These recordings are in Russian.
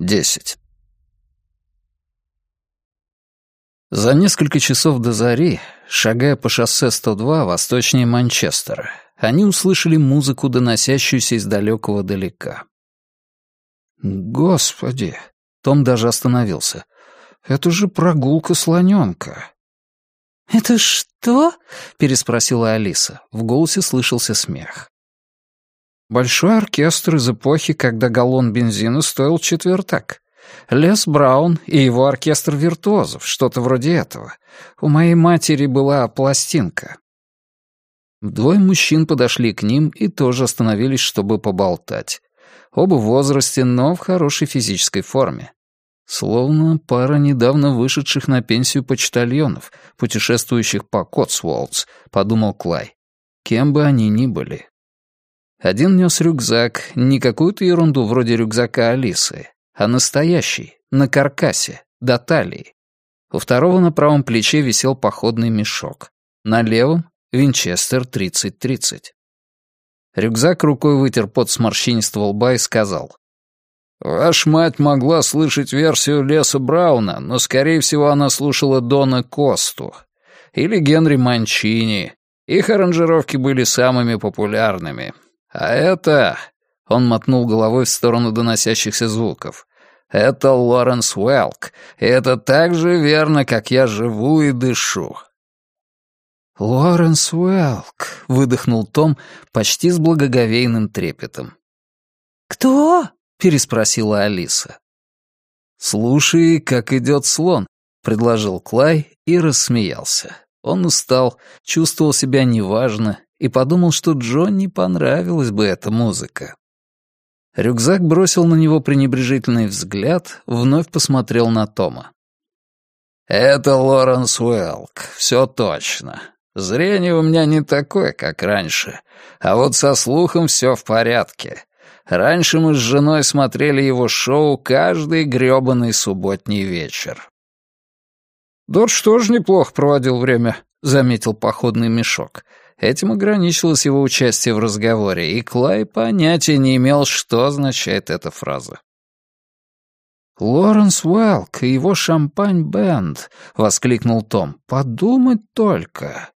10. За несколько часов до зари, шагая по шоссе 102 восточнее Манчестера, они услышали музыку, доносящуюся из далекого далека. «Господи!» — Том даже остановился. «Это же прогулка слоненка!» «Это что?» — переспросила Алиса. В голосе слышался смех. «Большой оркестр из эпохи, когда галлон бензина стоил четвертак. Лес Браун и его оркестр виртуозов, что-то вроде этого. У моей матери была пластинка». Двое мужчин подошли к ним и тоже остановились, чтобы поболтать. Оба в возрасте, но в хорошей физической форме. Словно пара недавно вышедших на пенсию почтальонов, путешествующих по Котсуолтс, подумал Клай. Кем бы они ни были. Один нес рюкзак, не какую-то ерунду вроде рюкзака Алисы, а настоящий, на каркасе, до талии. У второго на правом плече висел походный мешок. На левом — Винчестер 3030. Рюкзак рукой вытер пот с морщинистого лба и сказал. «Ваша мать могла слышать версию Леса Брауна, но, скорее всего, она слушала Дона Косту. Или Генри Манчини. Их аранжировки были самыми популярными. А это...» Он мотнул головой в сторону доносящихся звуков. Это Лоренс Уэлк, и это так же верно, как я живу и дышу». «Лоренс Уэлк», — выдохнул Том почти с благоговейным трепетом. «Кто?» — переспросила Алиса. «Слушай, как идет слон», — предложил Клай и рассмеялся. Он устал, чувствовал себя неважно и подумал, что Джонни понравилась бы эта музыка. Рюкзак бросил на него пренебрежительный взгляд, вновь посмотрел на Тома. «Это Лоренс Уэлк, все точно. Зрение у меня не такое, как раньше, а вот со слухом все в порядке. Раньше мы с женой смотрели его шоу каждый грёбаный субботний вечер». «Додж тоже неплохо проводил время», — заметил походный мешок. Этим ограничилось его участие в разговоре, и Клай понятия не имел, что означает эта фраза. «Лоренс Уэлк и его шампань-бенд», — воскликнул Том. «Подумать только».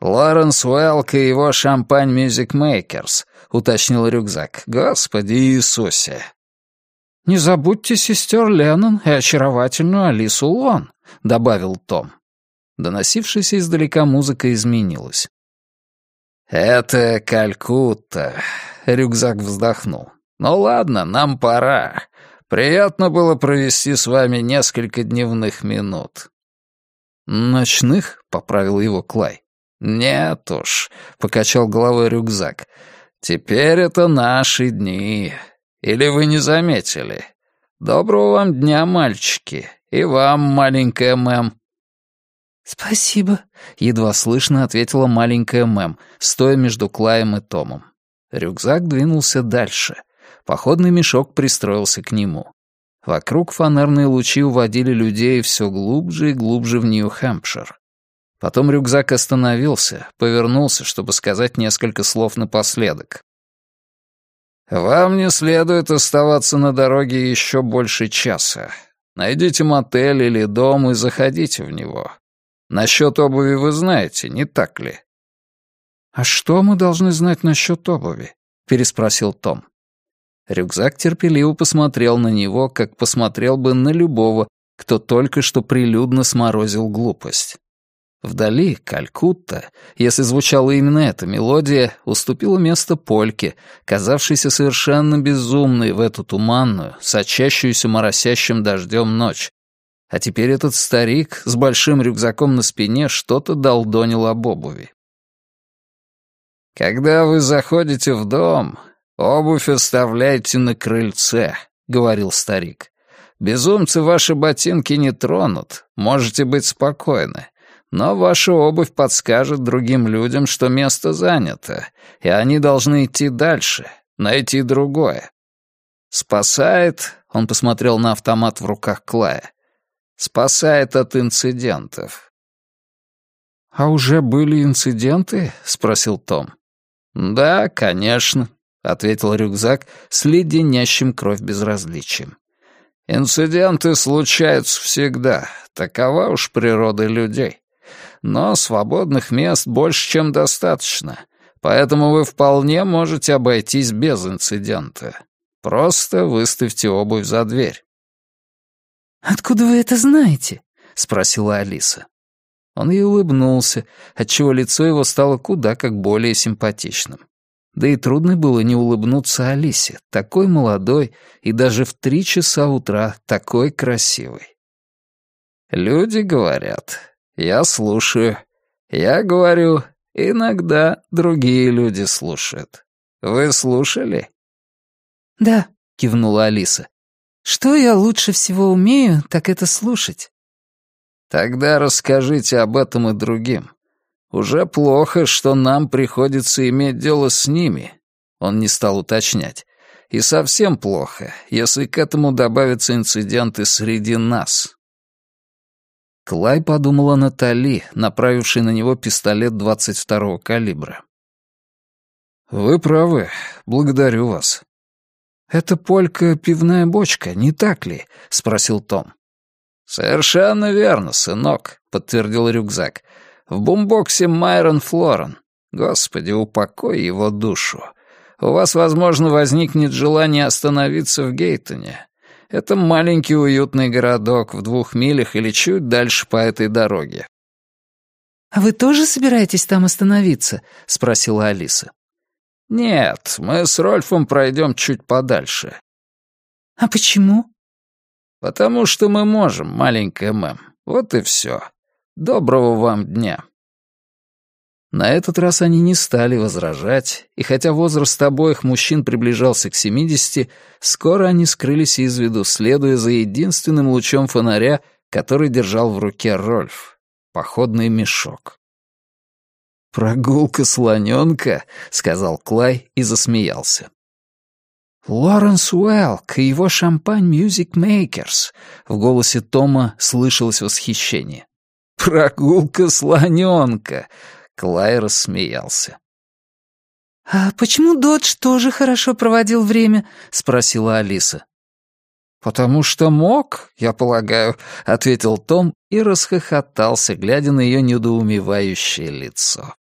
«Лоренс Уэлк и его шампань Мюзик Мейкерс», — уточнил рюкзак. «Господи Иисусе!» «Не забудьте сестер Леннон и очаровательную Алису Лон», — добавил Том. Доносившаяся издалека музыка изменилась. «Это Калькутта», — рюкзак вздохнул. «Ну ладно, нам пора. Приятно было провести с вами несколько дневных минут». «Ночных?» — поправил его Клай. «Нет уж», — покачал головой рюкзак. «Теперь это наши дни. Или вы не заметили? Доброго вам дня, мальчики. И вам, маленькая мэм. «Спасибо», — едва слышно ответила маленькая Мэм, стоя между Клаем и Томом. Рюкзак двинулся дальше. Походный мешок пристроился к нему. Вокруг фонарные лучи уводили людей все глубже и глубже в Нью-Хэмпшир. Потом рюкзак остановился, повернулся, чтобы сказать несколько слов напоследок. «Вам не следует оставаться на дороге еще больше часа. Найдите мотель или дом и заходите в него. Насчет обуви вы знаете, не так ли?» «А что мы должны знать насчет обуви?» — переспросил Том. Рюкзак терпеливо посмотрел на него, как посмотрел бы на любого, кто только что прилюдно сморозил глупость. Вдали Калькутта, если звучала именно эта мелодия, уступила место польке, казавшейся совершенно безумной в эту туманную, сочащуюся моросящим дождем ночь, а теперь этот старик с большим рюкзаком на спине что-то долдонил об обуви. «Когда вы заходите в дом, обувь оставляйте на крыльце», — говорил старик. «Безумцы ваши ботинки не тронут, можете быть спокойны. Но ваша обувь подскажет другим людям, что место занято, и они должны идти дальше, найти другое. Спасает, он посмотрел на автомат в руках Клая, спасает от инцидентов. «А уже были инциденты?» — спросил Том. «Да, конечно», — ответил рюкзак с леденящим кровь безразличием. Инциденты случаются всегда, такова уж природа людей. Но свободных мест больше, чем достаточно, поэтому вы вполне можете обойтись без инцидента. Просто выставьте обувь за дверь». «Откуда вы это знаете?» — спросила Алиса. Он ей улыбнулся, отчего лицо его стало куда как более симпатичным. Да и трудно было не улыбнуться Алисе, такой молодой и даже в три часа утра такой красивой. «Люди говорят, я слушаю. Я говорю, иногда другие люди слушают. Вы слушали?» «Да», — кивнула Алиса. «Что я лучше всего умею, так это слушать». «Тогда расскажите об этом и другим. Уже плохо, что нам приходится иметь дело с ними». Он не стал уточнять. «И совсем плохо, если к этому добавятся инциденты среди нас». Клай подумала на Тали, направивший на него пистолет 22-го калибра. «Вы правы. Благодарю вас. «Это полька пивная бочка, не так ли?» — спросил Том. «Совершенно верно, сынок», — подтвердил рюкзак. «В бумбоксе Майрон Флорен. Господи, упокой его душу. У вас, возможно, возникнет желание остановиться в Гейтоне. Это маленький уютный городок в двух милях или чуть дальше по этой дороге». «А вы тоже собираетесь там остановиться?» — спросила Алиса. «Нет, мы с Рольфом пройдем чуть подальше». «А почему?» «Потому что мы можем, маленькая мэм. Вот и все. Доброго вам дня». На этот раз они не стали возражать, и хотя возраст обоих мужчин приближался к 70, скоро они скрылись из виду, следуя за единственным лучом фонаря, который держал в руке Рольф — походный мешок. «Прогулка слоненка», — сказал Клай и засмеялся. «Лоренс Уэлк и его шампань Music Makers», — в голосе Тома слышалось восхищение. «Прогулка слоненка», — Клай рассмеялся. «А почему Додж тоже хорошо проводил время?» — спросила Алиса. «Потому что мог, я полагаю», — ответил Том и расхохотался, глядя на ее недоумевающее лицо.